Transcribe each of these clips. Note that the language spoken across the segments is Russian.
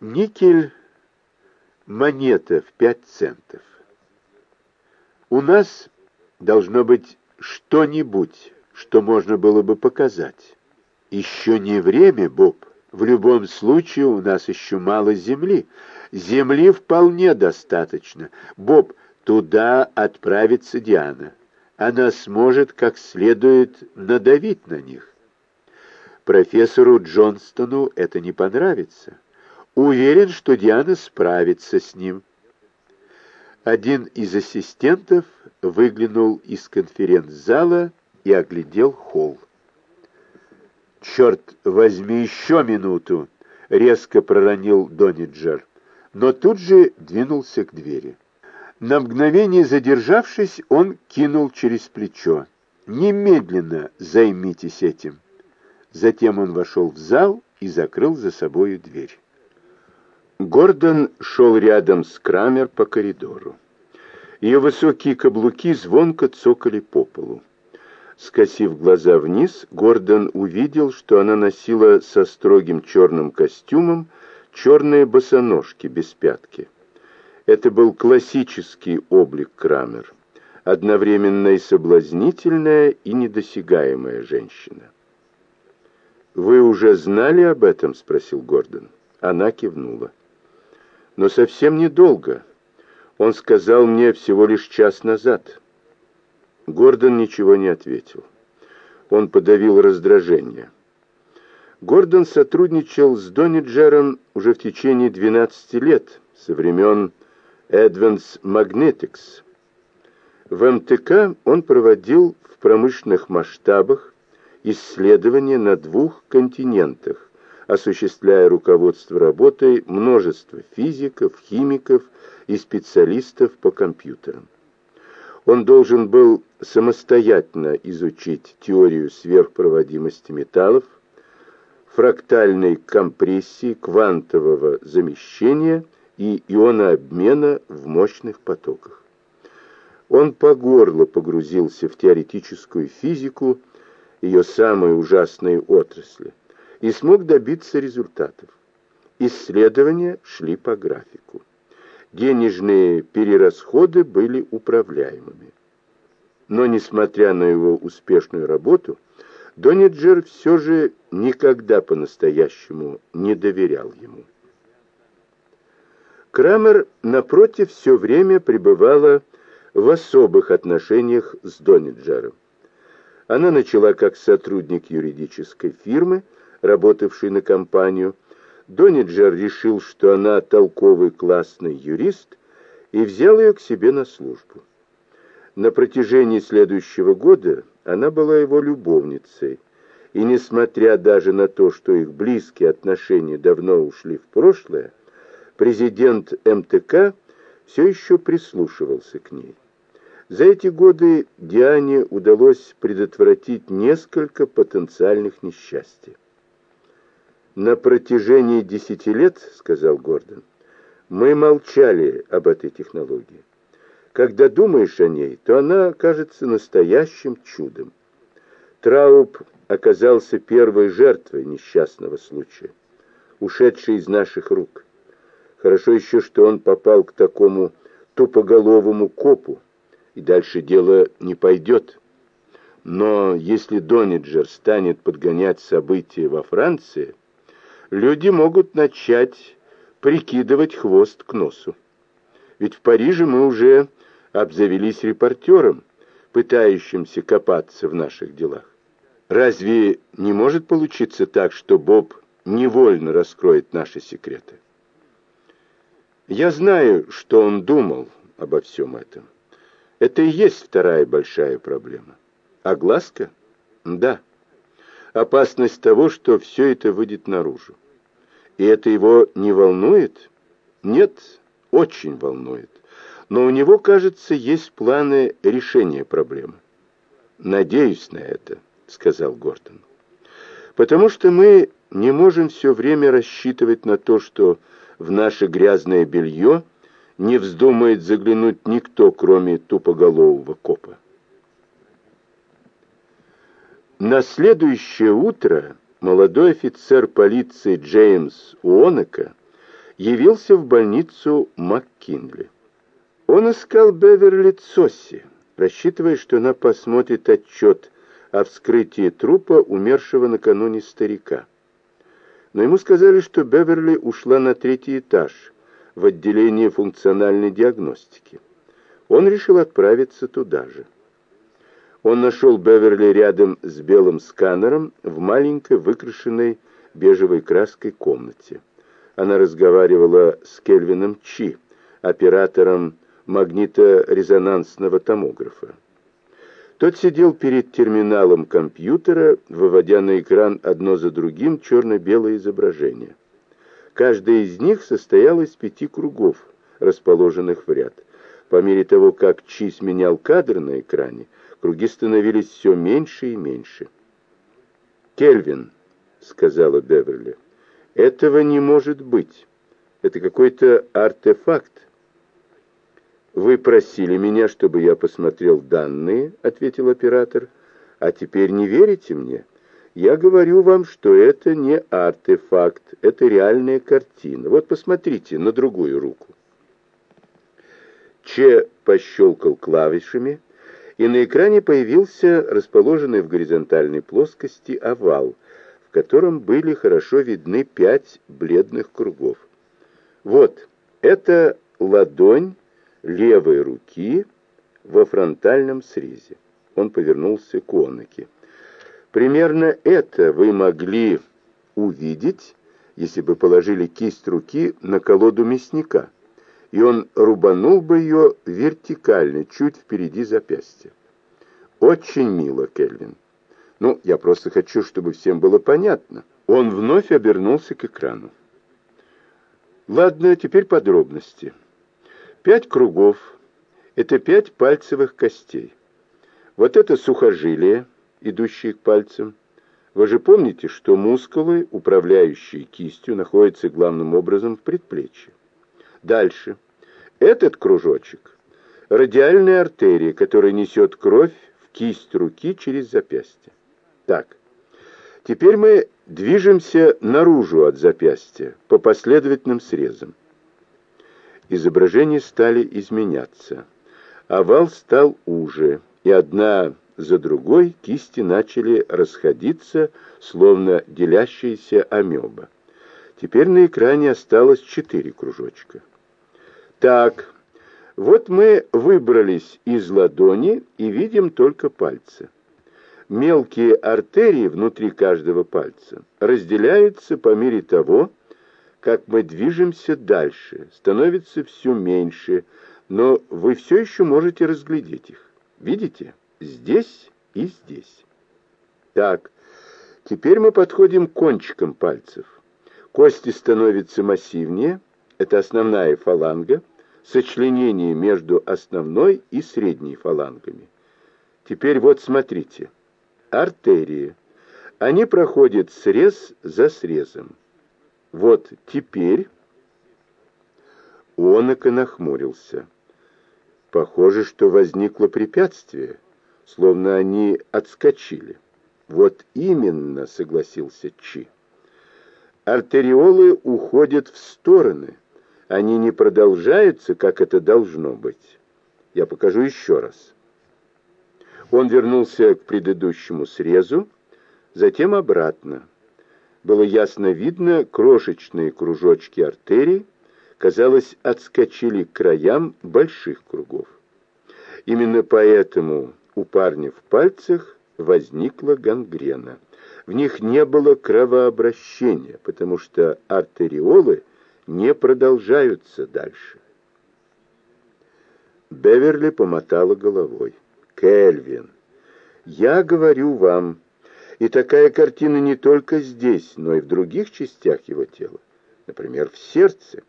Никель — монета в пять центов. У нас должно быть что-нибудь, что можно было бы показать. Еще не время, Боб. В любом случае у нас еще мало земли. Земли вполне достаточно. Боб, туда отправится Диана. Она сможет как следует надавить на них. Профессору Джонстону это не понравится. Уверен, что Диана справится с ним. Один из ассистентов выглянул из конференц-зала и оглядел холл. «Черт возьми, еще минуту!» — резко проронил Дониджер, но тут же двинулся к двери. На мгновение задержавшись, он кинул через плечо. «Немедленно займитесь этим!» Затем он вошел в зал и закрыл за собою дверь. Гордон шел рядом с Крамер по коридору. Ее высокие каблуки звонко цокали по полу. Скосив глаза вниз, Гордон увидел, что она носила со строгим черным костюмом черные босоножки без пятки. Это был классический облик Крамер, одновременно и соблазнительная, и недосягаемая женщина. «Вы уже знали об этом?» — спросил Гордон. Она кивнула но совсем недолго. Он сказал мне всего лишь час назад. Гордон ничего не ответил. Он подавил раздражение. Гордон сотрудничал с Дониджером уже в течение 12 лет, со времен Advance Magnetics. В МТК он проводил в промышленных масштабах исследования на двух континентах, осуществляя руководство работой множества физиков, химиков и специалистов по компьютерам. Он должен был самостоятельно изучить теорию сверхпроводимости металлов, фрактальной компрессии, квантового замещения и ионообмена в мощных потоках. Он по горло погрузился в теоретическую физику, ее самые ужасные отрасли – и смог добиться результатов. Исследования шли по графику. Денежные перерасходы были управляемыми. Но, несмотря на его успешную работу, Дониджер все же никогда по-настоящему не доверял ему. Крамер, напротив, все время пребывала в особых отношениях с Дониджером. Она начала как сотрудник юридической фирмы, работавший на компанию, Дониджер решил, что она толковый классный юрист, и взял ее к себе на службу. На протяжении следующего года она была его любовницей, и несмотря даже на то, что их близкие отношения давно ушли в прошлое, президент МТК все еще прислушивался к ней. За эти годы Диане удалось предотвратить несколько потенциальных несчастий. «На протяжении десяти лет, — сказал Гордон, — мы молчали об этой технологии. Когда думаешь о ней, то она кажется настоящим чудом. Трауб оказался первой жертвой несчастного случая, ушедшей из наших рук. Хорошо еще, что он попал к такому тупоголовому копу, и дальше дело не пойдет. Но если Дониджер станет подгонять события во Франции, люди могут начать прикидывать хвост к носу. Ведь в Париже мы уже обзавелись репортером, пытающимся копаться в наших делах. Разве не может получиться так, что Боб невольно раскроет наши секреты? Я знаю, что он думал обо всем этом. Это и есть вторая большая проблема. Огласка? Да. Опасность того, что все это выйдет наружу. И это его не волнует? Нет, очень волнует. Но у него, кажется, есть планы решения проблемы. «Надеюсь на это», — сказал Гортон. «Потому что мы не можем все время рассчитывать на то, что в наше грязное белье не вздумает заглянуть никто, кроме тупоголового копа». На следующее утро молодой офицер полиции Джеймс Уонака явился в больницу МакКинли. Он искал Беверли Цосси, рассчитывая, что она посмотрит отчет о вскрытии трупа умершего накануне старика. Но ему сказали, что Беверли ушла на третий этаж, в отделение функциональной диагностики. Он решил отправиться туда же. Он нашел Беверли рядом с белым сканером в маленькой выкрашенной бежевой краской комнате. Она разговаривала с Кельвином Чи, оператором магниторезонансного томографа. Тот сидел перед терминалом компьютера, выводя на экран одно за другим черно-белое изображение. Каждая из них состояла из пяти кругов, расположенных в ряд. По мере того, как Чи сменял кадр на экране, круги становились все меньше и меньше. «Кельвин», — сказала Беверли, — «этого не может быть. Это какой-то артефакт. «Вы просили меня, чтобы я посмотрел данные», — ответил оператор. «А теперь не верите мне? Я говорю вам, что это не артефакт, это реальная картина. Вот посмотрите на другую руку». Че пощелкал клавишами, и на экране появился расположенный в горизонтальной плоскости овал, в котором были хорошо видны пять бледных кругов. Вот, это ладонь левой руки во фронтальном срезе. Он повернулся к Оноке. Примерно это вы могли увидеть, если бы положили кисть руки на колоду мясника, и он рубанул бы ее вертикально, чуть впереди запястья. Очень мило, Кельвин. Ну, я просто хочу, чтобы всем было понятно. Он вновь обернулся к экрану. Ладно, теперь подробности. Пять кругов – это пять пальцевых костей. Вот это сухожилие, идущие к пальцам. Вы же помните, что мускулы, управляющие кистью, находятся главным образом в предплечье. Дальше. Этот кружочек – радиальная артерия, которая несет кровь в кисть руки через запястье. Так, теперь мы движемся наружу от запястья по последовательным срезам изображения стали изменяться. Овал стал уже, и одна за другой кисти начали расходиться, словно делящиеся амеба. Теперь на экране осталось четыре кружочка. Так, вот мы выбрались из ладони и видим только пальцы. Мелкие артерии внутри каждого пальца разделяются по мере того, как мы движемся дальше, становится все меньше, но вы все еще можете разглядеть их. Видите? Здесь и здесь. Так, теперь мы подходим к кончикам пальцев. Кости становятся массивнее, это основная фаланга, сочленение между основной и средней фалангами. Теперь вот смотрите. Артерии. Они проходят срез за срезом. Вот теперь Онока нахмурился. Похоже, что возникло препятствие, словно они отскочили. Вот именно, согласился Чи. Артериолы уходят в стороны. Они не продолжаются, как это должно быть. Я покажу еще раз. Он вернулся к предыдущему срезу, затем обратно было ясно видно крошечные кружочки артерий, казалось, отскочили к краям больших кругов. Именно поэтому у парня в пальцах возникла гангрена. В них не было кровообращения, потому что артериолы не продолжаются дальше. Беверли помотала головой. «Кельвин, я говорю вам, и такая картина не только здесь, но и в других частях его тела, например, в сердце.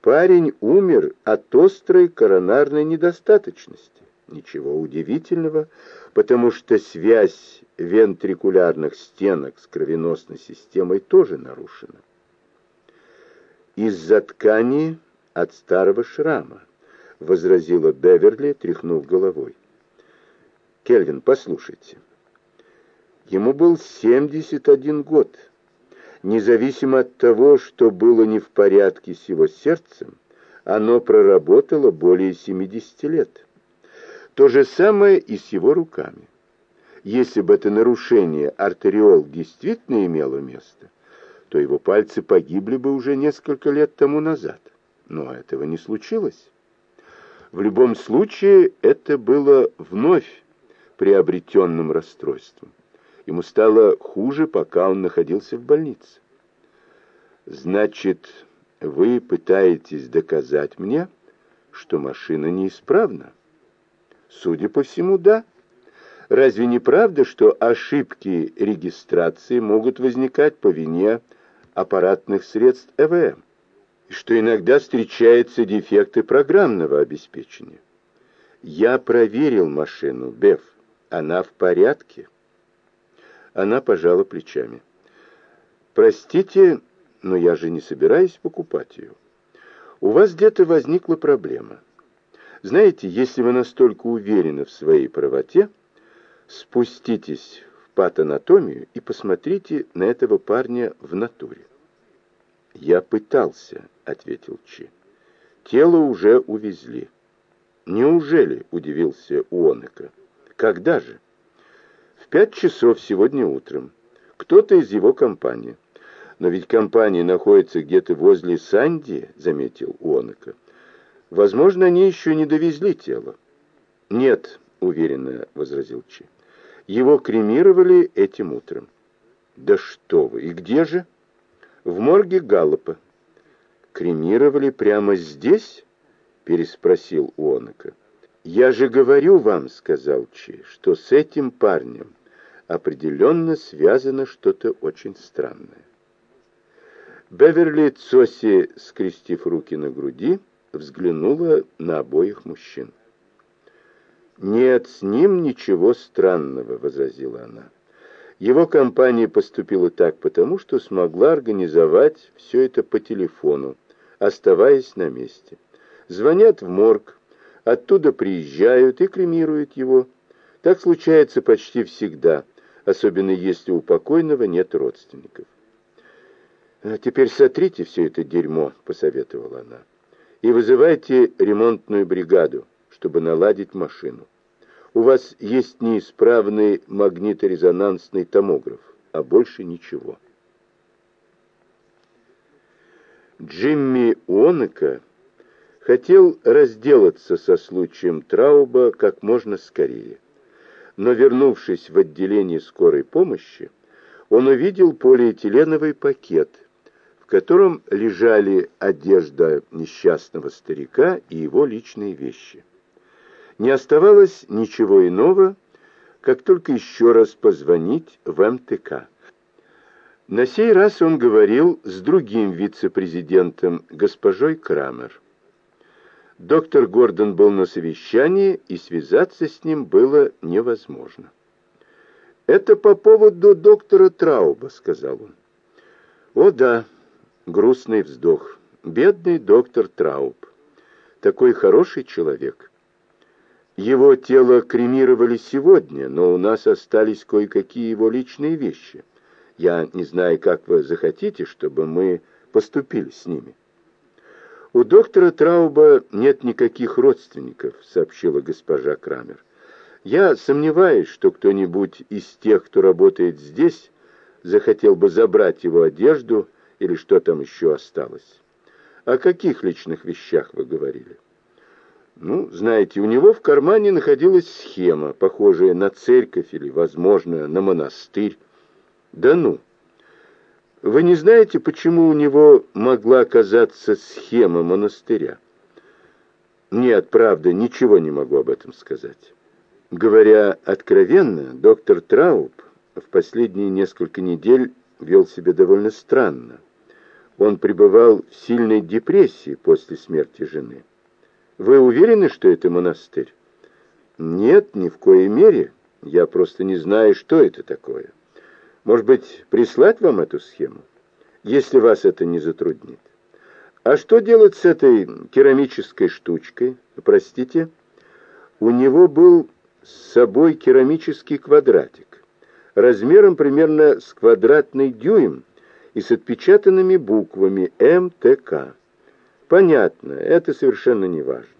Парень умер от острой коронарной недостаточности. Ничего удивительного, потому что связь вентрикулярных стенок с кровеносной системой тоже нарушена. Из-за ткани от старого шрама, возразила Беверли, тряхнув головой. Кельвин, послушайте. Ему был 71 год. Независимо от того, что было не в порядке с его сердцем, оно проработало более 70 лет. То же самое и с его руками. Если бы это нарушение артериол действительно имело место, то его пальцы погибли бы уже несколько лет тому назад. Но этого не случилось. В любом случае, это было вновь приобретенным расстройством. Ему стало хуже, пока он находился в больнице. «Значит, вы пытаетесь доказать мне, что машина неисправна?» «Судя по всему, да». Разве не правда, что ошибки регистрации могут возникать по вине аппаратных средств ЭВМ? И что иногда встречаются дефекты программного обеспечения? Я проверил машину, Беф. Она в порядке. Она пожала плечами. Простите, но я же не собираюсь покупать ее. У вас где-то возникла проблема. Знаете, если вы настолько уверены в своей правоте, спуститесь патанатомию и посмотрите на этого парня в натуре. «Я пытался», — ответил Чи. «Тело уже увезли». «Неужели?» — удивился Уонека. «Когда же?» «В пять часов сегодня утром. Кто-то из его компании». «Но ведь компания находится где-то возле Санди», — заметил Уонека. «Возможно, они еще не довезли тело». «Нет», — уверенно возразил Чи. Его кремировали этим утром. Да что вы, и где же? В морге Галлопа. Кремировали прямо здесь? Переспросил Уонака. Я же говорю вам, сказал Чи, что с этим парнем определенно связано что-то очень странное. Беверли Цоси, скрестив руки на груди, взглянула на обоих мужчин. «Нет, с ним ничего странного», — возразила она. Его компания поступила так потому, что смогла организовать все это по телефону, оставаясь на месте. Звонят в морг, оттуда приезжают и кремируют его. Так случается почти всегда, особенно если у покойного нет родственников. «А теперь сотрите все это дерьмо», — посоветовала она, — «и вызывайте ремонтную бригаду чтобы наладить машину. У вас есть неисправный магниторезонансный томограф, а больше ничего. Джимми Уонека хотел разделаться со случаем Трауба как можно скорее. Но, вернувшись в отделение скорой помощи, он увидел полиэтиленовый пакет, в котором лежали одежда несчастного старика и его личные вещи. Не оставалось ничего иного, как только еще раз позвонить в МТК. На сей раз он говорил с другим вице-президентом, госпожой Крамер. Доктор Гордон был на совещании, и связаться с ним было невозможно. «Это по поводу доктора Трауба», — сказал он. «О да», — грустный вздох, — «бедный доктор Трауб. Такой хороший человек». Его тело кремировали сегодня, но у нас остались кое-какие его личные вещи. Я не знаю, как вы захотите, чтобы мы поступили с ними. У доктора Трауба нет никаких родственников, сообщила госпожа Крамер. Я сомневаюсь, что кто-нибудь из тех, кто работает здесь, захотел бы забрать его одежду или что там еще осталось. О каких личных вещах вы говорили? Ну, знаете, у него в кармане находилась схема, похожая на церковь или, возможно, на монастырь. Да ну! Вы не знаете, почему у него могла оказаться схема монастыря? Нет, правда, ничего не могу об этом сказать. Говоря откровенно, доктор Трауб в последние несколько недель вел себя довольно странно. Он пребывал в сильной депрессии после смерти жены. Вы уверены, что это монастырь? Нет, ни в коей мере. Я просто не знаю, что это такое. Может быть, прислать вам эту схему, если вас это не затруднит? А что делать с этой керамической штучкой? Простите? У него был с собой керамический квадратик, размером примерно с квадратный дюйм, и с отпечатанными буквами МТК. Понятно, это совершенно не важно.